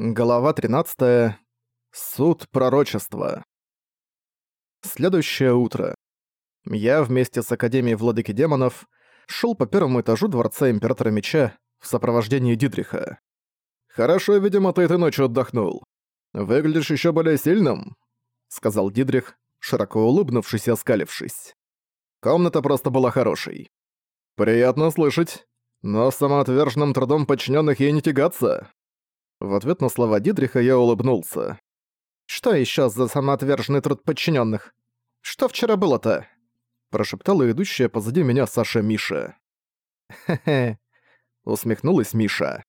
Глава 13. Суд пророчества. Следующее утро. Я вместе с Академией Владыки Демонов шел по первому этажу Дворца Императора Меча в сопровождении Дидриха. «Хорошо, видимо, ты этой ночью отдохнул. Выглядишь еще более сильным», — сказал Дидрих, широко улыбнувшись и оскалившись. Комната просто была хорошей. «Приятно слышать, но самоотверженным трудом подчиненных ей не тягаться». В ответ на слова Дидриха я улыбнулся. «Что еще за самоотверженный труд подчиненных? Что вчера было-то?» Прошептала идущая позади меня Саша Миша. «Хе-хе», — усмехнулась Миша.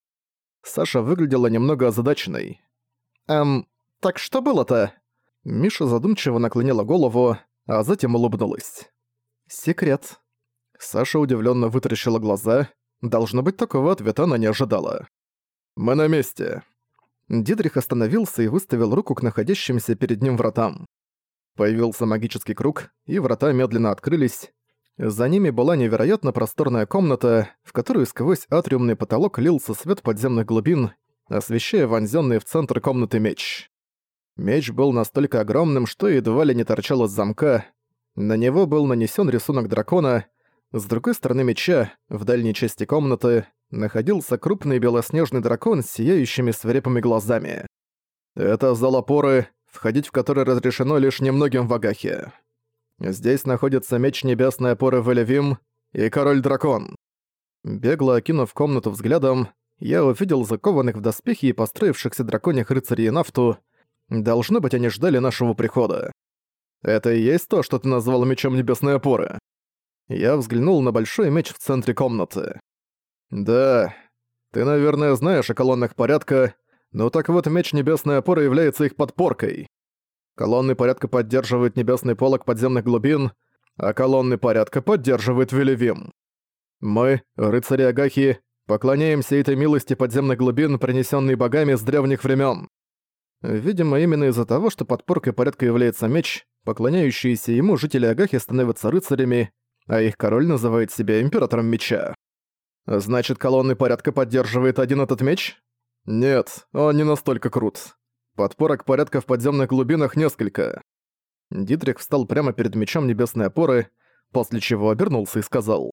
Саша выглядела немного озадаченной. «Эм, так что было-то?» Миша задумчиво наклонила голову, а затем улыбнулась. «Секрет». Саша удивленно вытаращила глаза. Должно быть, такого ответа она не ожидала. «Мы на месте». Дидрих остановился и выставил руку к находящимся перед ним вратам. Появился магический круг, и врата медленно открылись. За ними была невероятно просторная комната, в которую сквозь атриумный потолок лился свет подземных глубин, освещая вонзённый в центр комнаты меч. Меч был настолько огромным, что едва ли не торчал из замка. На него был нанесен рисунок дракона. С другой стороны меча, в дальней части комнаты, находился крупный белоснежный дракон с сияющими свирепыми глазами. Это зал опоры, входить в который разрешено лишь немногим в Агахе. Здесь находится меч небесной опоры Велевим и король-дракон. Бегло окинув комнату взглядом, я увидел закованных в доспехи и построившихся драконьих рыцарей и нафту. Должно быть, они ждали нашего прихода. Это и есть то, что ты назвал мечом небесной опоры. Я взглянул на большой меч в центре комнаты. «Да, ты, наверное, знаешь о колоннах порядка, но так вот меч Небесной Опоры является их подпоркой. Колонны порядка поддерживают небесный полог подземных глубин, а колонны порядка поддерживают Велевим. Мы, рыцари Агахи, поклоняемся этой милости подземных глубин, принесенной богами с древних времен. Видимо, именно из-за того, что подпоркой порядка является меч, поклоняющиеся ему жители Агахи становятся рыцарями, а их король называет себя императором меча. Значит, колонны порядка поддерживает один этот меч? Нет, он не настолько крут. Подпорок порядка в подземных глубинах несколько. Дитрих встал прямо перед мечом небесной опоры, после чего обернулся и сказал.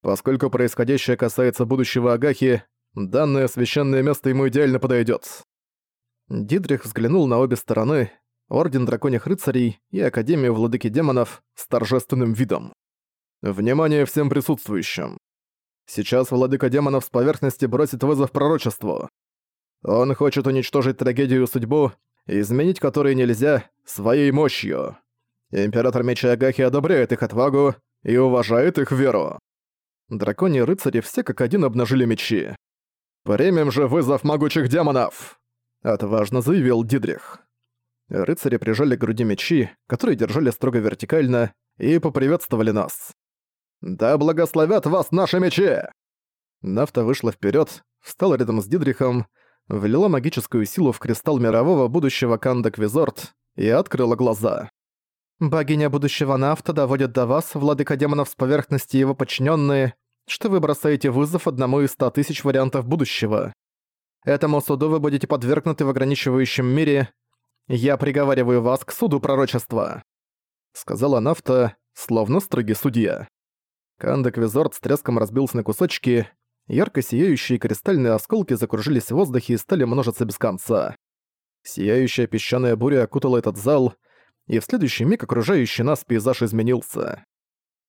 Поскольку происходящее касается будущего Агахи, данное священное место ему идеально подойдет. Дидрих взглянул на обе стороны, Орден Драконьих Рыцарей и Академию Владыки Демонов с торжественным видом. Внимание всем присутствующим. Сейчас владыка демонов с поверхности бросит вызов пророчеству. Он хочет уничтожить трагедию и судьбу, изменить которые нельзя, своей мощью. Император Меча Агахи одобряет их отвагу и уважает их веру. Драконьи рыцари все как один обнажили мечи. «Примем же вызов могучих демонов!» — отважно заявил Дидрих. Рыцари прижали к груди мечи, которые держали строго вертикально, и поприветствовали нас. «Да благословят вас наши мечи!» Нафта вышла вперед, встала рядом с Дидрихом, влила магическую силу в кристалл мирового будущего Кандак Визорт и открыла глаза. «Богиня будущего Нафта доводит до вас, владыка демонов с поверхности его подчиненные, что вы бросаете вызов одному из ста тысяч вариантов будущего. Этому суду вы будете подвергнуты в ограничивающем мире. Я приговариваю вас к суду пророчества», — сказала Нафта, словно строгий судья. Кандек-визорт с треском разбился на кусочки, ярко сияющие кристальные осколки закружились в воздухе и стали множиться без конца. Сияющая песчаная буря окутала этот зал, и в следующий миг окружающий нас пейзаж изменился.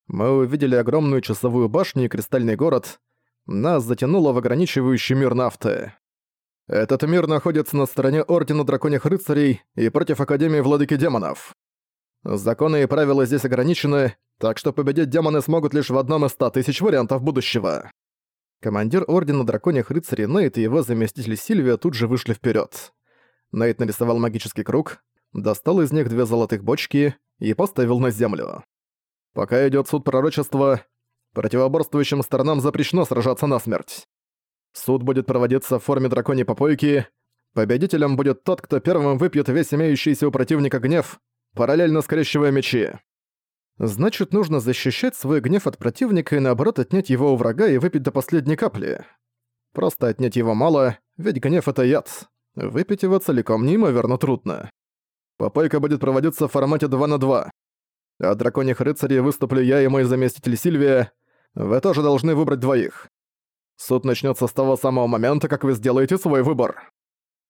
Мы увидели огромную часовую башню и кристальный город. Нас затянуло в ограничивающий мир нафты. Этот мир находится на стороне Ордена Драконьих Рыцарей и против Академии Владыки Демонов. Законы и правила здесь ограничены, так что победить демоны смогут лишь в одном из ста тысяч вариантов будущего. Командир Ордена Драконьих Рыцарей Нейт и его заместитель Сильвия тут же вышли вперед. Нейт нарисовал магический круг, достал из них две золотых бочки и поставил на землю. Пока идет суд пророчества, противоборствующим сторонам запрещено сражаться насмерть. Суд будет проводиться в форме драконьей попойки. Победителем будет тот, кто первым выпьет весь имеющийся у противника гнев, параллельно скрещивая мечи. Значит, нужно защищать свой гнев от противника и наоборот отнять его у врага и выпить до последней капли. Просто отнять его мало, ведь гнев — это яд. Выпить его целиком неимоверно трудно. Попойка будет проводиться в формате 2 на 2. От драконьих рыцарей выступлю я и мой заместитель Сильвия. Вы тоже должны выбрать двоих. Суд начнется с того самого момента, как вы сделаете свой выбор.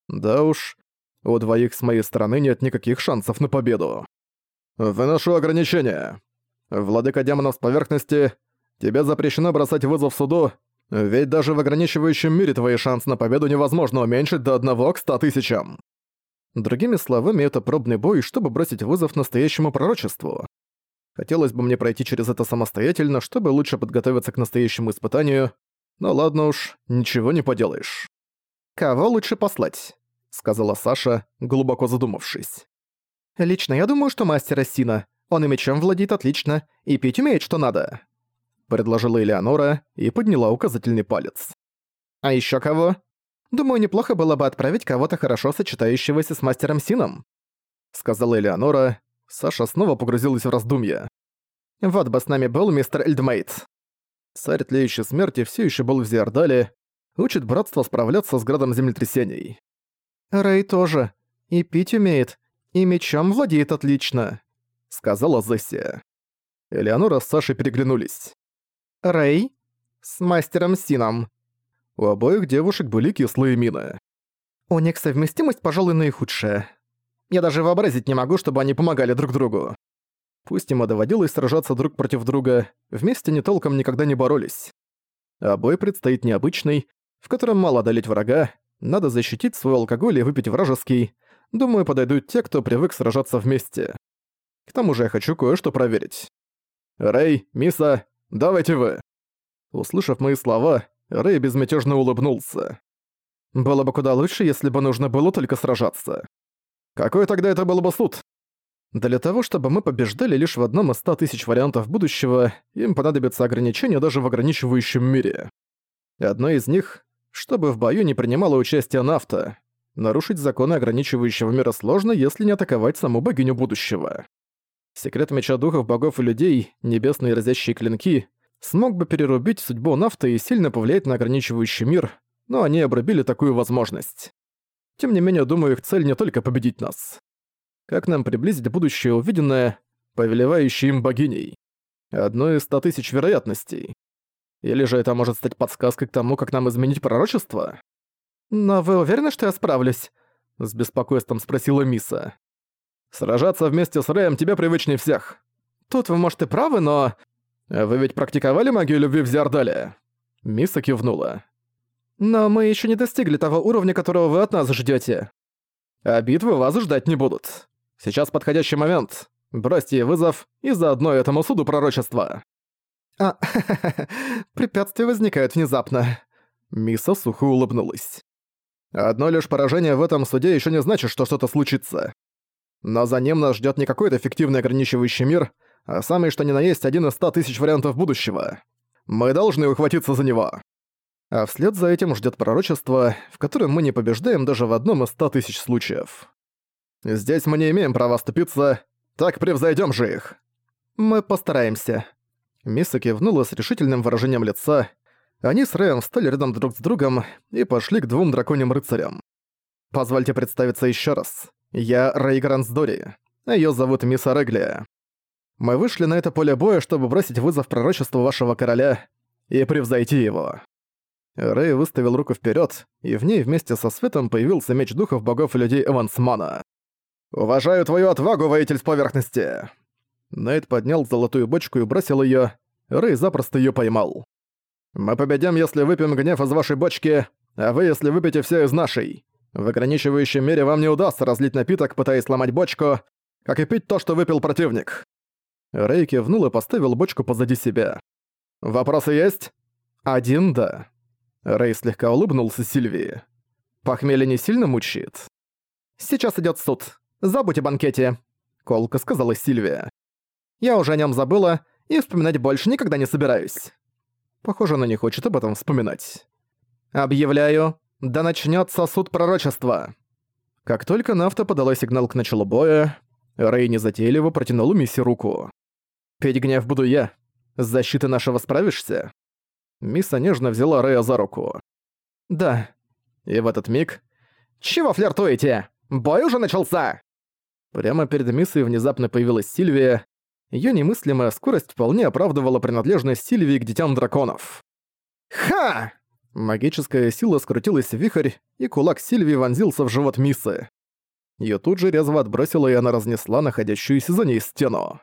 Да уж, у двоих с моей стороны нет никаких шансов на победу. Выношу ограничения. Владыка демонов с поверхности, тебе запрещено бросать вызов суду, ведь даже в ограничивающем мире твои шансы на победу невозможно уменьшить до одного к ста тысячам. Другими словами, это пробный бой, чтобы бросить вызов настоящему пророчеству. Хотелось бы мне пройти через это самостоятельно, чтобы лучше подготовиться к настоящему испытанию, но ладно уж, ничего не поделаешь. «Кого лучше послать?» — сказала Саша, глубоко задумавшись. «Лично я думаю, что мастер Ассина. Он и мечом владеет отлично, и пить умеет что надо», — предложила Элеонора и подняла указательный палец. «А ещё кого?» Думаю, неплохо было бы отправить кого-то хорошо сочетающегося с мастером Сином», — сказала Элеонора. Саша снова погрузилась в раздумья. «Вот бы с нами был мистер Эльдмейт». Царь Тлеющей Смерти все еще был в Зиардале, учит братство справляться с градом землетрясений. «Рэй тоже. И пить умеет, и мечом владеет отлично», — сказала Зессия. Элеонора с Сашей переглянулись. «Рэй? С мастером Сином. У обоих девушек были кислые мины. У них совместимость, пожалуй, наихудшая. Я даже вообразить не могу, чтобы они помогали друг другу. Пусть и доводилось сражаться друг против друга, вместе не толком никогда не боролись. А бой предстоит необычный, в котором мало одолеть врага, надо защитить свой алкоголь и выпить вражеский. Думаю, подойдут те, кто привык сражаться вместе. К тому же я хочу кое-что проверить. «Рэй, Миса, давайте вы!» Услышав мои слова, Рэй безмятежно улыбнулся. Было бы куда лучше, если бы нужно было только сражаться. Какой тогда это был бы суд? Для того, чтобы мы побеждали лишь в одном из ста тысяч вариантов будущего, им понадобится ограничение даже в ограничивающем мире. Одно из них, чтобы в бою не принимало участие нафта. Нарушить законы ограничивающего мира сложно, если не атаковать саму богиню будущего. Секрет меча духов, богов и людей, небесные разящие клинки, смог бы перерубить судьбу нафты и сильно повлиять на ограничивающий мир, но они обрубили такую возможность. Тем не менее, думаю, их цель не только победить нас. Как нам приблизить будущее увиденное, повелевающее им богиней? Одной из ста тысяч вероятностей. Или же это может стать подсказкой к тому, как нам изменить пророчество? «Но вы уверены, что я справлюсь?» — с беспокойством спросила Миса. «Сражаться вместе с Рэем тебе привычнее всех. Тут вы, может, и правы, но «Вы ведь практиковали магию любви в Зиардале?» Миса кивнула. «Но мы еще не достигли того уровня, которого вы от нас ждете. А битвы вас ждать не будут. Сейчас подходящий момент. Бросьте вызов и заодно этому суду пророчества». «А, препятствия возникают внезапно». Миса сухо улыбнулась. «Одно лишь поражение в этом суде еще не значит, что что-то случится. Но за ним нас ждет не какой-то фиктивный ограничивающий мир, а самый что ни на есть один из ста тысяч вариантов будущего. Мы должны ухватиться за него. А вслед за этим ждет пророчество, в котором мы не побеждаем даже в одном из ста тысяч случаев. Здесь мы не имеем права ступиться, так превзойдем же их. Мы постараемся. Миса кивнула с решительным выражением лица. Они с Рэем встали рядом друг с другом и пошли к двум драконьим рыцарям. Позвольте представиться еще раз. Я Рэй Грансдори. Её зовут Мисса Реглия. Мы вышли на это поле боя, чтобы бросить вызов пророчеству вашего короля и превзойти его». Рэй выставил руку вперед, и в ней вместе со светом появился меч духов богов и людей Эвансмана. «Уважаю твою отвагу, воитель с поверхности!» Найт поднял золотую бочку и бросил ее. Рэй запросто ее поймал. «Мы победим, если выпьем гнев из вашей бочки, а вы, если выпьете все из нашей. В ограничивающем мере вам не удастся разлить напиток, пытаясь сломать бочку, как и пить то, что выпил противник. Рэй кивнул и поставил бочку позади себя. «Вопросы есть?» «Один, да». Рэй слегка улыбнулся Сильвии. «Похмелье не сильно мучает?» «Сейчас идёт суд. Забудь о банкете», — колко сказала Сильвия. «Я уже о нём забыла и вспоминать больше никогда не собираюсь». Похоже, она не хочет об этом вспоминать. «Объявляю, да начнётся суд пророчества». Как только Нафта подала сигнал к началу боя, Рэй незатейливо протянул Мисси руку. Петь гнев буду я. С защитой нашего справишься?» Мисса нежно взяла Рэя за руку. «Да». И в этот миг Чего флиртуете? Бой уже начался!» Прямо перед Миссой внезапно появилась Сильвия. Её немыслимая скорость вполне оправдывала принадлежность Сильвии к детям драконов. «Ха!» Магическая сила скрутилась в вихрь, и кулак Сильвии вонзился в живот Миссы. Её тут же резво отбросила, и она разнесла находящуюся за ней стену.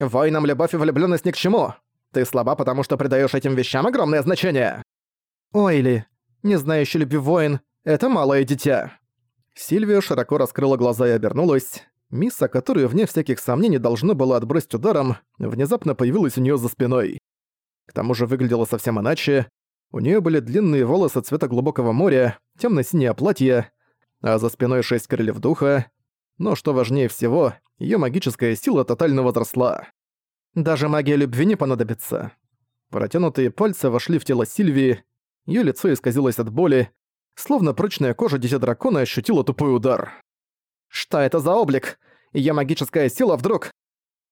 «Воинам любовь и влюблённость ни к чему. Ты слаба, потому что придаёшь этим вещам огромное значение». «Ойли, не знающий любви воин, это малое дитя». Сильвия широко раскрыла глаза и обернулась. Мисса, которую вне всяких сомнений должно было отбросить ударом, внезапно появилась у неё за спиной. К тому же выглядела совсем иначе. У неё были длинные волосы цвета глубокого моря, тёмно-синее платье, а за спиной шесть крыльев духа. Но что важнее всего, её магическая сила тотально возросла. Даже магия любви не понадобится. Протянутые пальцы вошли в тело Сильвии, её лицо исказилось от боли, словно прочная кожа дитя дракона ощутила тупой удар. «Что это за облик? Её магическая сила вдруг...»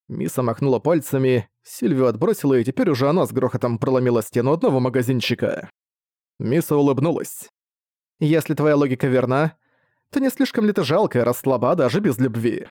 Миса махнула пальцами, Сильвию отбросила, и теперь уже она с грохотом проломила стену одного магазинчика. Миса улыбнулась. «Если твоя логика верна, то не слишком ли ты жалкая, раз слаба даже без любви?»